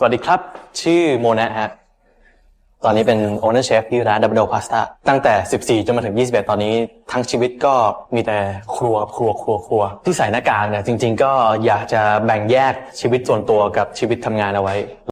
สวัสดีครับ ชื่อโมนะฮะตอนนี้เป็น owner chef ที่ร้านดับเบิลพ Pasta ตั้งแต่ 14 จนมาถึง 21 ตอนนี้ ทั้งชีวิตก็มีแต่ครัวครัวครัวครัว ที่ใส่หน้ากากเนี่ยจริง ๆ ก็อยากจะแบ่งแยกชีวิตส่วนตัวกับชีวิตทำงานเอาไว้